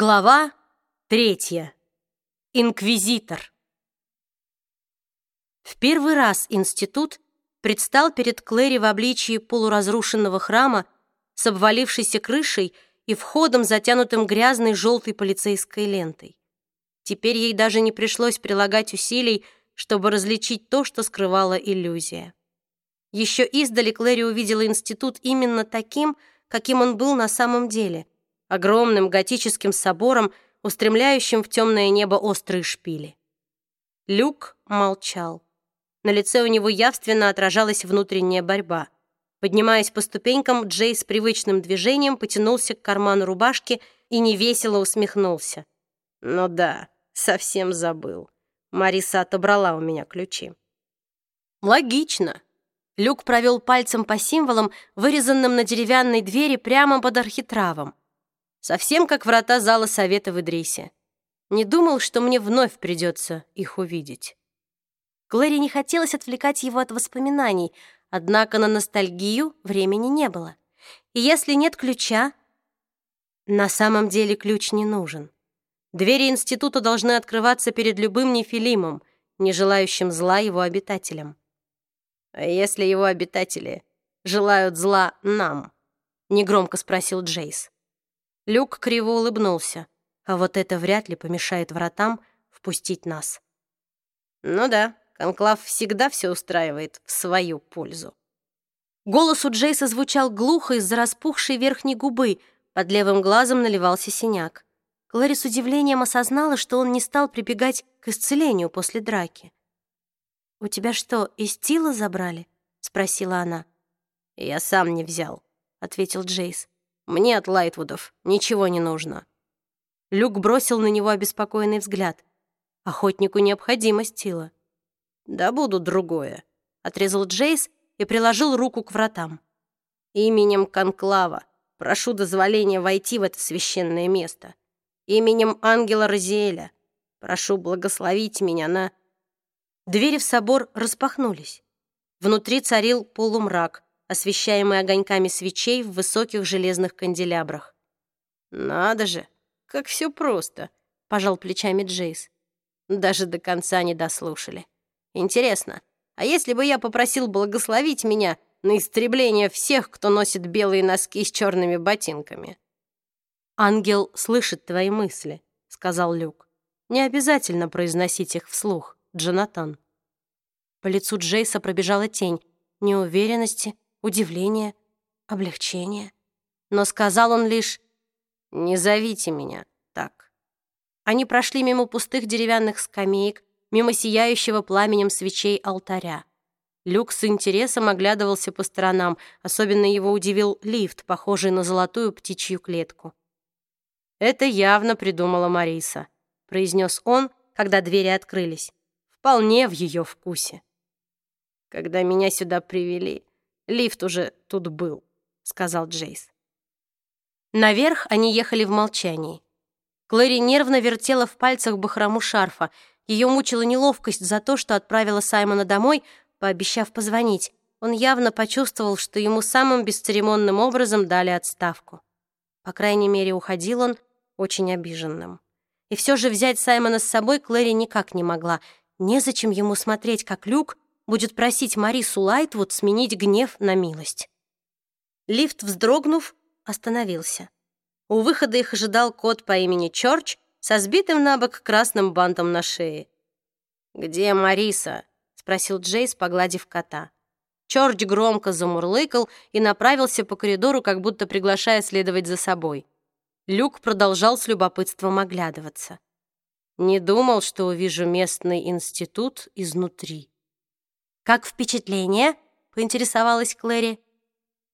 Глава третья. Инквизитор. В первый раз институт предстал перед Клэри в обличии полуразрушенного храма с обвалившейся крышей и входом, затянутым грязной желтой полицейской лентой. Теперь ей даже не пришлось прилагать усилий, чтобы различить то, что скрывала иллюзия. Еще издали Клэри увидела институт именно таким, каким он был на самом деле — огромным готическим собором, устремляющим в темное небо острые шпили. Люк молчал. На лице у него явственно отражалась внутренняя борьба. Поднимаясь по ступенькам, Джей с привычным движением потянулся к карману рубашки и невесело усмехнулся. «Ну да, совсем забыл. Мариса отобрала у меня ключи». «Логично». Люк провел пальцем по символам, вырезанным на деревянной двери прямо под архитравом. Совсем как врата зала совета в Идрисе. Не думал, что мне вновь придется их увидеть. Глэри не хотелось отвлекать его от воспоминаний, однако на ностальгию времени не было. И если нет ключа... На самом деле ключ не нужен. Двери института должны открываться перед любым нефилимом, не желающим зла его обитателям. «А если его обитатели желают зла нам?» — негромко спросил Джейс. Люк криво улыбнулся. А вот это вряд ли помешает вратам впустить нас. Ну да, Конклав всегда все устраивает в свою пользу. Голос у Джейса звучал глухо из-за распухшей верхней губы, под левым глазом наливался синяк. Клэри с удивлением осознала, что он не стал прибегать к исцелению после драки. «У тебя что, из тила забрали?» — спросила она. «Я сам не взял», — ответил Джейс. Мне от Лайтвудов ничего не нужно». Люк бросил на него обеспокоенный взгляд. Охотнику необходимо стила. «Да буду другое», — отрезал Джейс и приложил руку к вратам. «Именем Конклава прошу дозволения войти в это священное место. Именем ангела Розиэля прошу благословить меня на...» Двери в собор распахнулись. Внутри царил полумрак, освещаемый огоньками свечей в высоких железных канделябрах. «Надо же, как все просто», — пожал плечами Джейс. Даже до конца не дослушали. «Интересно, а если бы я попросил благословить меня на истребление всех, кто носит белые носки с черными ботинками?» «Ангел слышит твои мысли», — сказал Люк. «Не обязательно произносить их вслух, Джонатан». По лицу Джейса пробежала тень неуверенности, удивление, облегчение. Но сказал он лишь «Не зовите меня так». Они прошли мимо пустых деревянных скамеек, мимо сияющего пламенем свечей алтаря. Люк с интересом оглядывался по сторонам, особенно его удивил лифт, похожий на золотую птичью клетку. «Это явно придумала Мариса», — произнес он, когда двери открылись. «Вполне в ее вкусе». «Когда меня сюда привели, Лифт уже тут был», — сказал Джейс. Наверх они ехали в молчании. Клэри нервно вертела в пальцах бахрому шарфа. Ее мучила неловкость за то, что отправила Саймона домой, пообещав позвонить. Он явно почувствовал, что ему самым бесцеремонным образом дали отставку. По крайней мере, уходил он очень обиженным. И все же взять Саймона с собой Клэри никак не могла. Незачем ему смотреть, как Люк будет просить Марису Лайтвуд сменить гнев на милость. Лифт, вздрогнув, остановился. У выхода их ожидал кот по имени Чорч со сбитым на бок красным бантом на шее. «Где Мариса?» — спросил Джейс, погладив кота. Чорч громко замурлыкал и направился по коридору, как будто приглашая следовать за собой. Люк продолжал с любопытством оглядываться. «Не думал, что увижу местный институт изнутри». «Как впечатление?» — поинтересовалась Клэри.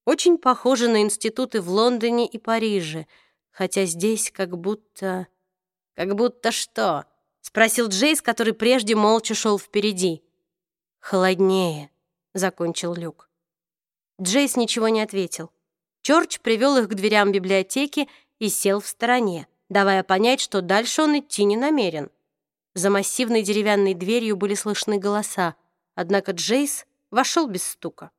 «Очень похоже на институты в Лондоне и Париже, хотя здесь как будто...» «Как будто что?» — спросил Джейс, который прежде молча шел впереди. «Холоднее», — закончил Люк. Джейс ничего не ответил. Чорч привел их к дверям библиотеки и сел в стороне, давая понять, что дальше он идти не намерен. За массивной деревянной дверью были слышны голоса. Однако Джейс вошел без стука.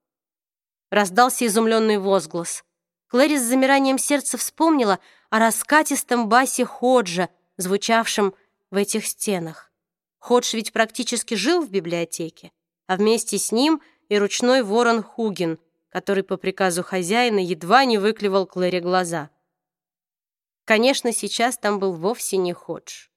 Раздался изумленный возглас. Клэри с замиранием сердца вспомнила о раскатистом басе Ходжа, звучавшем в этих стенах. Ходж ведь практически жил в библиотеке, а вместе с ним и ручной ворон Хугин, который по приказу хозяина едва не выклевал Клэри глаза. Конечно, сейчас там был вовсе не Ходж.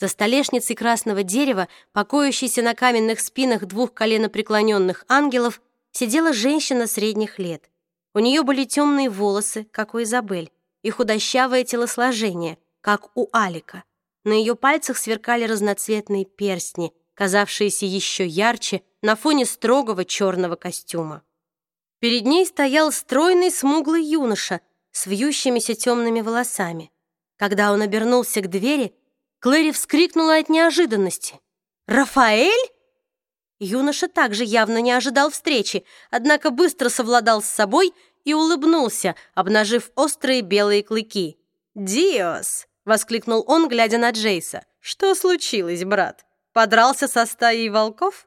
За столешницей красного дерева, покоящейся на каменных спинах двух коленопреклоненных ангелов, сидела женщина средних лет. У нее были темные волосы, как у Изабель, и худощавое телосложение, как у Алика. На ее пальцах сверкали разноцветные перстни, казавшиеся еще ярче на фоне строгого черного костюма. Перед ней стоял стройный смуглый юноша с вьющимися темными волосами. Когда он обернулся к двери, Клэри вскрикнула от неожиданности. «Рафаэль?» Юноша также явно не ожидал встречи, однако быстро совладал с собой и улыбнулся, обнажив острые белые клыки. «Диос!» — воскликнул он, глядя на Джейса. «Что случилось, брат? Подрался со стаей волков?»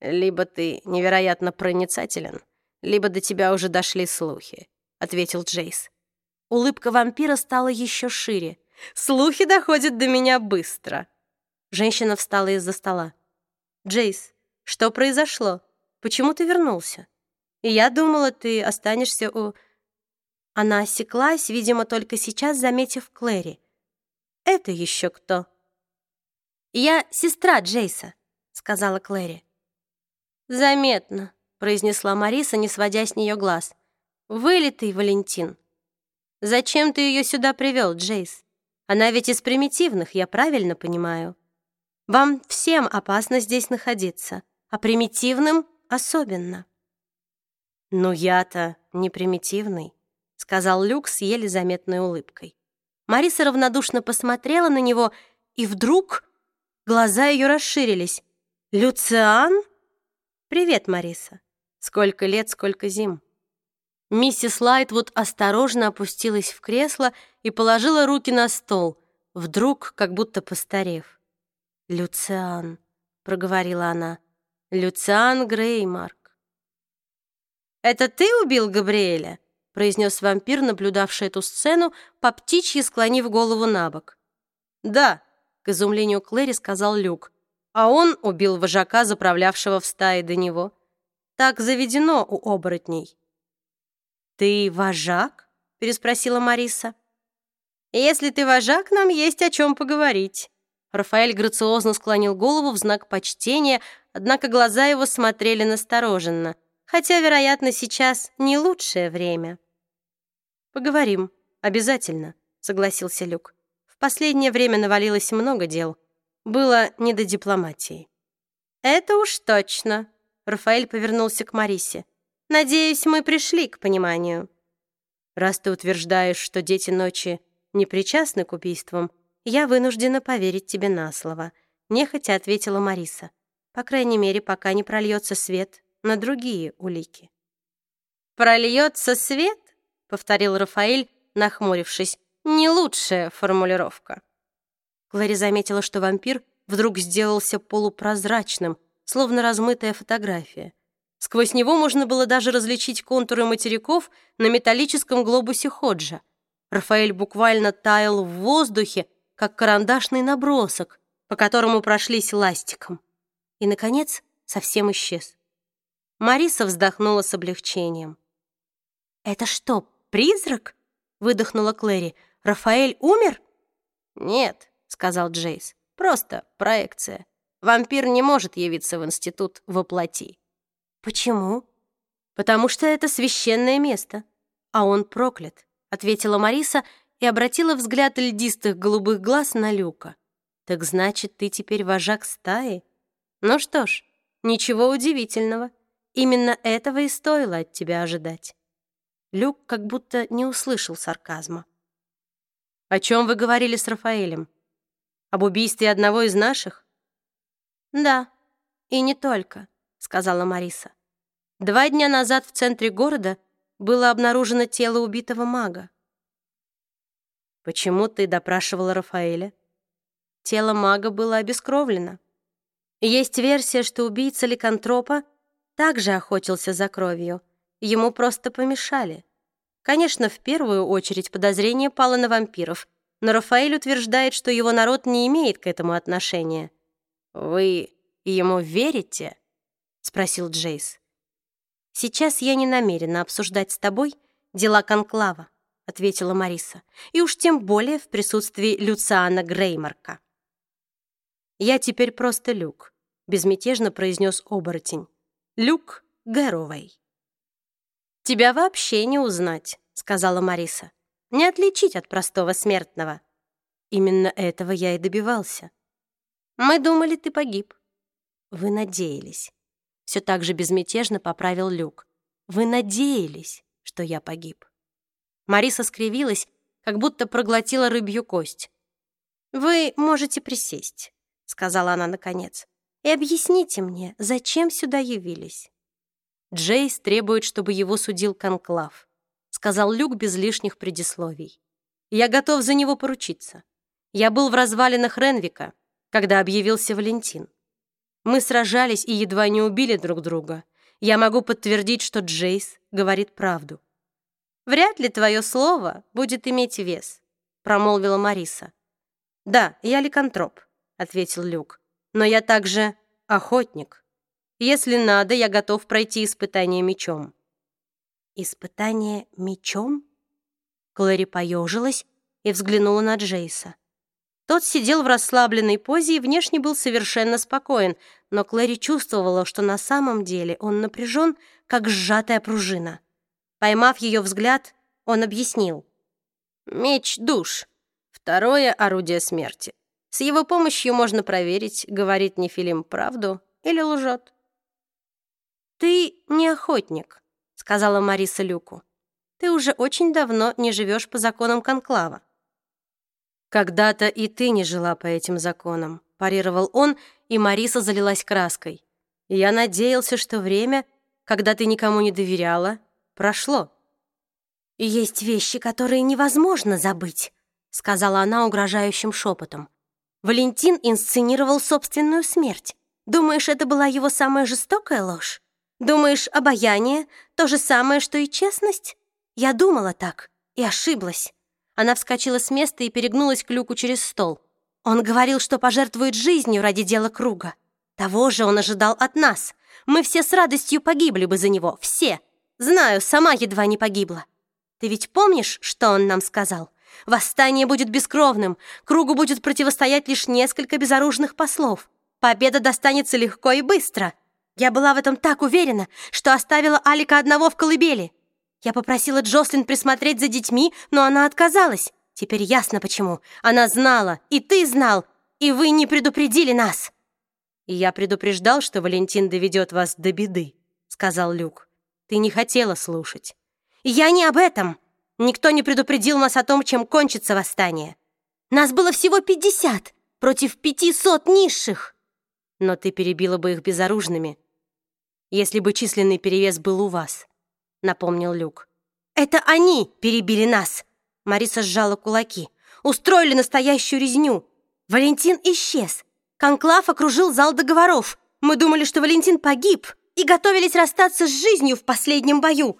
«Либо ты невероятно проницателен, либо до тебя уже дошли слухи», — ответил Джейс. Улыбка вампира стала еще шире. Слухи доходят до меня быстро». Женщина встала из-за стола. «Джейс, что произошло? Почему ты вернулся? И я думала, ты останешься у...» Она осеклась, видимо, только сейчас заметив Клэри. «Это еще кто?» «Я сестра Джейса», — сказала Клэри. «Заметно», — произнесла Мариса, не сводя с нее глаз. «Вылитый Валентин. Зачем ты ее сюда привел, Джейс?» Она ведь из примитивных, я правильно понимаю? Вам всем опасно здесь находиться, а примитивным особенно. «Ну я-то не примитивный», — сказал Люк с еле заметной улыбкой. Мариса равнодушно посмотрела на него, и вдруг глаза ее расширились. «Люциан?» «Привет, Мариса. Сколько лет, сколько зим». Миссис Лайтвуд осторожно опустилась в кресло и положила руки на стол, вдруг как будто постарев. «Люциан», — проговорила она, — «Люциан Греймарк». «Это ты убил Габриэля?» — произнес вампир, наблюдавший эту сцену, по птичьи склонив голову на бок. «Да», — к изумлению Клэри сказал Люк, «а он убил вожака, заправлявшего в стае до него. Так заведено у оборотней». «Ты вожак?» — переспросила Мариса. «Если ты вожак, нам есть о чем поговорить». Рафаэль грациозно склонил голову в знак почтения, однако глаза его смотрели настороженно, хотя, вероятно, сейчас не лучшее время. «Поговорим, обязательно», — согласился Люк. «В последнее время навалилось много дел. Было не до дипломатии». «Это уж точно», — Рафаэль повернулся к Марисе. Надеюсь, мы пришли к пониманию. Раз ты утверждаешь, что дети ночи не причастны к убийствам, я вынуждена поверить тебе на слово, нехотя ответила Мариса. По крайней мере, пока не прольется свет на другие улики. Прольется свет? повторил Рафаэль, нахмурившись. Не лучшая формулировка. Клэри заметила, что вампир вдруг сделался полупрозрачным, словно размытая фотография. Сквозь него можно было даже различить контуры материков на металлическом глобусе Ходжа. Рафаэль буквально таял в воздухе, как карандашный набросок, по которому прошлись ластиком. И, наконец, совсем исчез. Мариса вздохнула с облегчением. «Это что, призрак?» — выдохнула Клэри. «Рафаэль умер?» «Нет», — сказал Джейс. «Просто проекция. Вампир не может явиться в институт воплоти». «Почему?» «Потому что это священное место, а он проклят», ответила Мариса и обратила взгляд льдистых голубых глаз на Люка. «Так значит, ты теперь вожак стаи? Ну что ж, ничего удивительного. Именно этого и стоило от тебя ожидать». Люк как будто не услышал сарказма. «О чем вы говорили с Рафаэлем? Об убийстве одного из наших?» «Да, и не только сказала Мариса. Два дня назад в центре города было обнаружено тело убитого мага. Почему ты допрашивала Рафаэля? Тело мага было обескровлено. Есть версия, что убийца ликантропа также охотился за кровью. Ему просто помешали. Конечно, в первую очередь подозрение пало на вампиров, но Рафаэль утверждает, что его народ не имеет к этому отношения. «Вы ему верите?» — спросил Джейс. «Сейчас я не намерена обсуждать с тобой дела Конклава», — ответила Мариса, «и уж тем более в присутствии Люциана Греймарка». «Я теперь просто Люк», — безмятежно произнес оборотень. «Люк Гэровей». «Тебя вообще не узнать», — сказала Мариса. «Не отличить от простого смертного». Именно этого я и добивался. Мы думали, ты погиб. Вы надеялись. Все так же безмятежно поправил Люк. Вы надеялись, что я погиб. Мариса скривилась, как будто проглотила рыбью кость. «Вы можете присесть», — сказала она наконец, «и объясните мне, зачем сюда явились?» Джейс требует, чтобы его судил Конклав, сказал Люк без лишних предисловий. Я готов за него поручиться. Я был в развалинах Ренвика, когда объявился Валентин. Мы сражались и едва не убили друг друга. Я могу подтвердить, что Джейс говорит правду. «Вряд ли твое слово будет иметь вес», — промолвила Мариса. «Да, я ликантроп», — ответил Люк. «Но я также охотник». Если надо, я готов пройти испытание мечом». «Испытание мечом?» Клэри поежилась и взглянула на Джейса. Тот сидел в расслабленной позе и внешне был совершенно спокоен, но Клэри чувствовала, что на самом деле он напряжен, как сжатая пружина. Поймав ее взгляд, он объяснил. «Меч — душ. Второе — орудие смерти. С его помощью можно проверить, говорит Нефилим правду или лжет. «Ты не охотник», — сказала Мариса Люку. «Ты уже очень давно не живешь по законам Конклава». «Когда-то и ты не жила по этим законам», — парировал он, и Мариса залилась краской. «Я надеялся, что время, когда ты никому не доверяла, прошло». «Есть вещи, которые невозможно забыть», — сказала она угрожающим шепотом. «Валентин инсценировал собственную смерть. Думаешь, это была его самая жестокая ложь? Думаешь, обаяние — то же самое, что и честность? Я думала так и ошиблась. Она вскочила с места и перегнулась к люку через стол. Он говорил, что пожертвует жизнью ради дела круга. Того же он ожидал от нас. Мы все с радостью погибли бы за него, все. Знаю, сама едва не погибла. Ты ведь помнишь, что он нам сказал? Восстание будет бескровным, кругу будет противостоять лишь несколько безоружных послов. Победа достанется легко и быстро. Я была в этом так уверена, что оставила Алика одного в колыбели. Я попросила Джослин присмотреть за детьми, но она отказалась. Теперь ясно почему. Она знала, и ты знал, и вы не предупредили нас. Я предупреждал, что Валентин доведет вас до беды, сказал Люк. Ты не хотела слушать. Я не об этом. Никто не предупредил нас о том, чем кончится восстание. Нас было всего пятьдесят против пятисот низших. Но ты перебила бы их безоружными, если бы численный перевес был у вас», — напомнил Люк. «Это они перебили нас!» Мариса сжала кулаки. «Устроили настоящую резню. Валентин исчез. Конклав окружил зал договоров. Мы думали, что Валентин погиб и готовились расстаться с жизнью в последнем бою.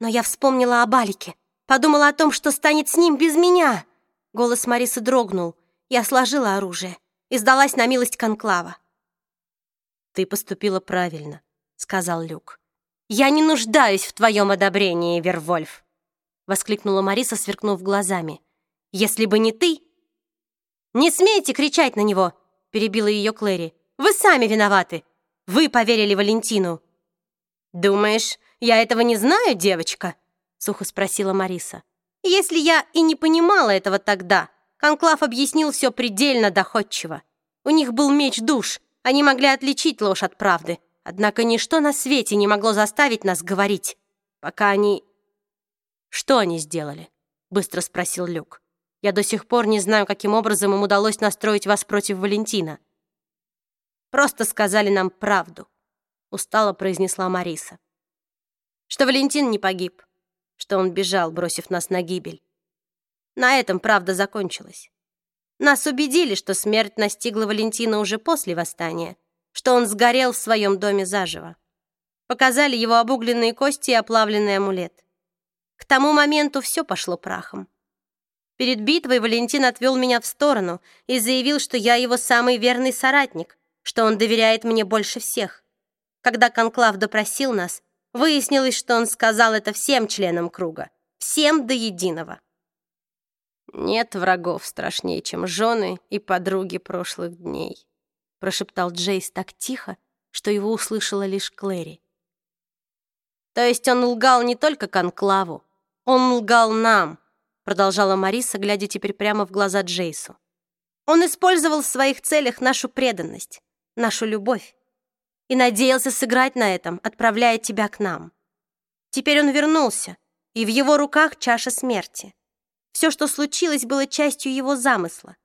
Но я вспомнила об Алике. Подумала о том, что станет с ним без меня. Голос Марисы дрогнул. Я сложила оружие и сдалась на милость Конклава. «Ты поступила правильно», сказал Люк. «Я не нуждаюсь в твоем одобрении, Вервольф!» воскликнула Мариса, сверкнув глазами. «Если бы не ты...» «Не смейте кричать на него!» перебила ее Клэри. «Вы сами виноваты! Вы поверили Валентину!» «Думаешь, я этого не знаю, девочка?» сухо спросила Мариса. «Если я и не понимала этого тогда, Конклав объяснил все предельно доходчиво. У них был меч душ, они могли отличить ложь от правды. Однако ничто на свете не могло заставить нас говорить, пока они... «Что они сделали?» — быстро спросил Люк. «Я до сих пор не знаю, каким образом им удалось настроить вас против Валентина». «Просто сказали нам правду», — устало произнесла Мариса. «Что Валентин не погиб, что он бежал, бросив нас на гибель. На этом правда закончилась. Нас убедили, что смерть настигла Валентина уже после восстания, что он сгорел в своем доме заживо. Показали его обугленные кости и оплавленный амулет. К тому моменту все пошло прахом. Перед битвой Валентин отвел меня в сторону и заявил, что я его самый верный соратник, что он доверяет мне больше всех. Когда Конклав допросил нас, выяснилось, что он сказал это всем членам круга, всем до единого. «Нет врагов страшнее, чем жены и подруги прошлых дней», прошептал Джейс так тихо, что его услышала лишь Клэри. «То есть он лгал не только Конклаву, он лгал нам», продолжала Мариса, глядя теперь прямо в глаза Джейсу. «Он использовал в своих целях нашу преданность, нашу любовь и надеялся сыграть на этом, отправляя тебя к нам. Теперь он вернулся, и в его руках чаша смерти. Все, что случилось, было частью его замысла.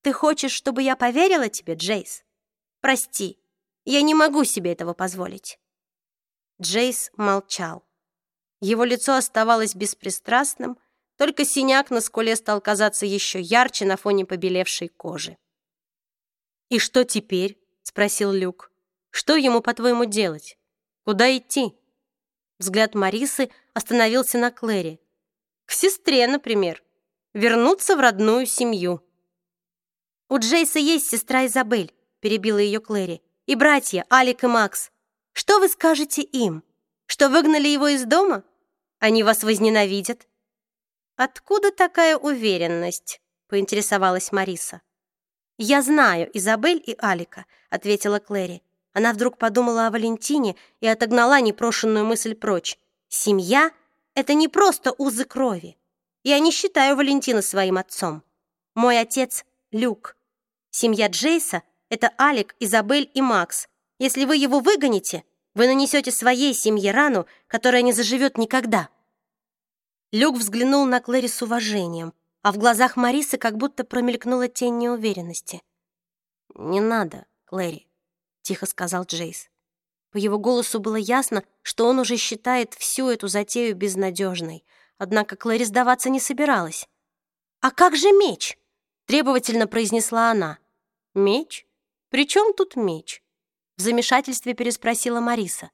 Ты хочешь, чтобы я поверила тебе, Джейс? Прости, я не могу себе этого позволить». Джейс молчал. Его лицо оставалось беспристрастным, только синяк на скуле стал казаться еще ярче на фоне побелевшей кожи. «И что теперь?» — спросил Люк. «Что ему, по-твоему, делать? Куда идти?» Взгляд Марисы остановился на Клэри. «К сестре, например вернуться в родную семью. «У Джейса есть сестра Изабель», — перебила ее Клэри, «и братья Алик и Макс. Что вы скажете им? Что выгнали его из дома? Они вас возненавидят». «Откуда такая уверенность?» — поинтересовалась Мариса. «Я знаю Изабель и Алика», — ответила Клэри. Она вдруг подумала о Валентине и отогнала непрошенную мысль прочь. «Семья — это не просто узы крови. Я не считаю Валентина своим отцом. Мой отец — Люк. Семья Джейса — это Алик, Изабель и Макс. Если вы его выгоните, вы нанесете своей семье рану, которая не заживет никогда». Люк взглянул на Клэри с уважением, а в глазах Марисы как будто промелькнула тень неуверенности. «Не надо, Клэри», — тихо сказал Джейс. По его голосу было ясно, что он уже считает всю эту затею безнадежной — Однако Клэри сдаваться не собиралась. «А как же меч?» — требовательно произнесла она. «Меч? При чем тут меч?» В замешательстве переспросила Мариса.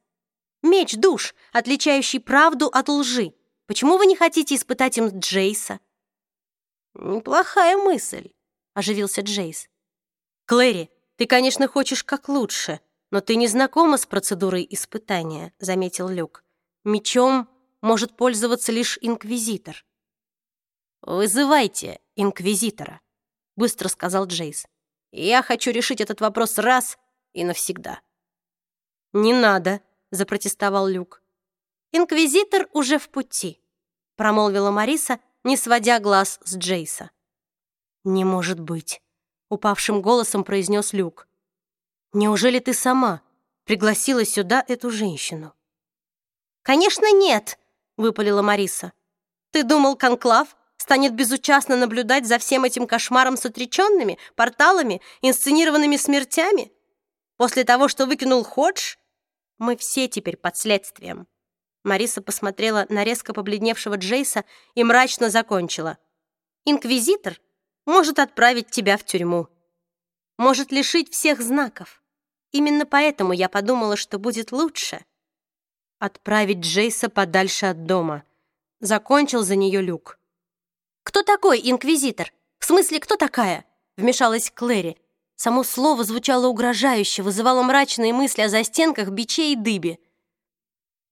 «Меч, душ, отличающий правду от лжи. Почему вы не хотите испытать им Джейса?» «Неплохая мысль», — оживился Джейс. «Клэри, ты, конечно, хочешь как лучше, но ты не знакома с процедурой испытания», — заметил Люк. «Мечом может пользоваться лишь инквизитор. «Вызывайте инквизитора», — быстро сказал Джейс. «Я хочу решить этот вопрос раз и навсегда». «Не надо», — запротестовал Люк. «Инквизитор уже в пути», — промолвила Мариса, не сводя глаз с Джейса. «Не может быть», — упавшим голосом произнес Люк. «Неужели ты сама пригласила сюда эту женщину?» «Конечно, нет!» — выпалила Мариса. «Ты думал, Конклав станет безучастно наблюдать за всем этим кошмаром с отреченными, порталами, инсценированными смертями? После того, что выкинул Ходж? Мы все теперь под следствием». Мариса посмотрела на резко побледневшего Джейса и мрачно закончила. «Инквизитор может отправить тебя в тюрьму. Может лишить всех знаков. Именно поэтому я подумала, что будет лучше, отправить Джейса подальше от дома. Закончил за нее Люк. «Кто такой инквизитор? В смысле, кто такая?» Вмешалась Клэри. Само слово звучало угрожающе, вызывало мрачные мысли о застенках, биче и дыбе.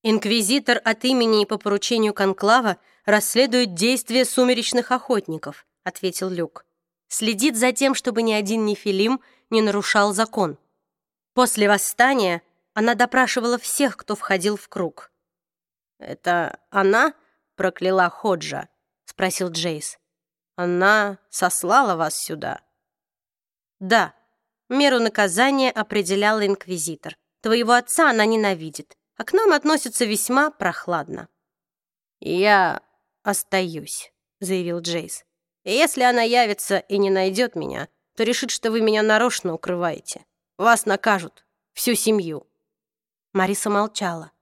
Инквизитор от имени и по поручению Конклава расследует действия сумеречных охотников, ответил Люк. Следит за тем, чтобы ни один нефилим не нарушал закон. После восстания она допрашивала всех, кто входил в круг. «Это она прокляла Ходжа?» — спросил Джейс. «Она сослала вас сюда?» «Да, меру наказания определял инквизитор. Твоего отца она ненавидит, а к нам относится весьма прохладно». «Я остаюсь», — заявил Джейс. «Если она явится и не найдет меня, то решит, что вы меня нарочно укрываете. Вас накажут, всю семью». Мариса молчала.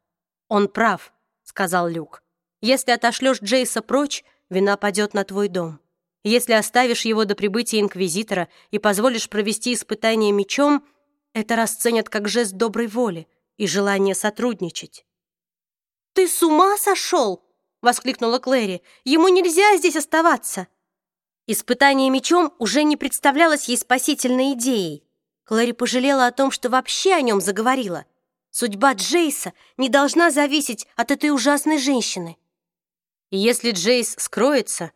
«Он прав», — сказал Люк. «Если отошлешь Джейса прочь, вина падет на твой дом. Если оставишь его до прибытия Инквизитора и позволишь провести испытание мечом, это расценят как жест доброй воли и желание сотрудничать». «Ты с ума сошел?» — воскликнула Клэри. «Ему нельзя здесь оставаться!» Испытание мечом уже не представлялось ей спасительной идеей. Клэри пожалела о том, что вообще о нем заговорила. Судьба Джейса не должна зависеть от этой ужасной женщины. Если Джейс скроется,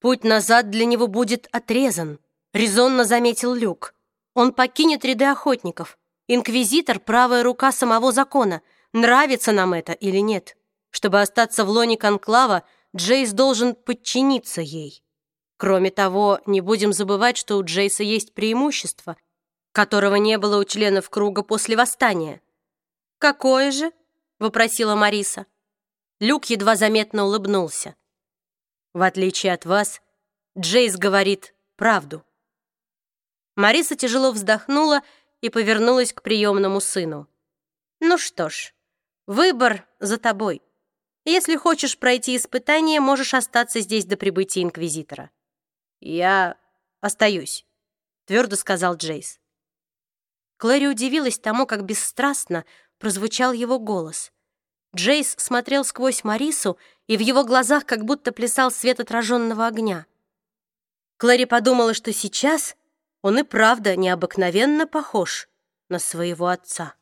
путь назад для него будет отрезан, резонно заметил Люк. Он покинет ряды охотников. Инквизитор — правая рука самого закона. Нравится нам это или нет? Чтобы остаться в лоне конклава, Джейс должен подчиниться ей. Кроме того, не будем забывать, что у Джейса есть преимущество, которого не было у членов круга после восстания. «Какое же?» — вопросила Мариса. Люк едва заметно улыбнулся. «В отличие от вас, Джейс говорит правду». Мариса тяжело вздохнула и повернулась к приемному сыну. «Ну что ж, выбор за тобой. Если хочешь пройти испытание, можешь остаться здесь до прибытия Инквизитора». «Я остаюсь», — твердо сказал Джейс. Клэри удивилась тому, как бесстрастно прозвучал его голос. Джейс смотрел сквозь Марису, и в его глазах как будто плясал свет отраженного огня. Клэри подумала, что сейчас он и правда необыкновенно похож на своего отца.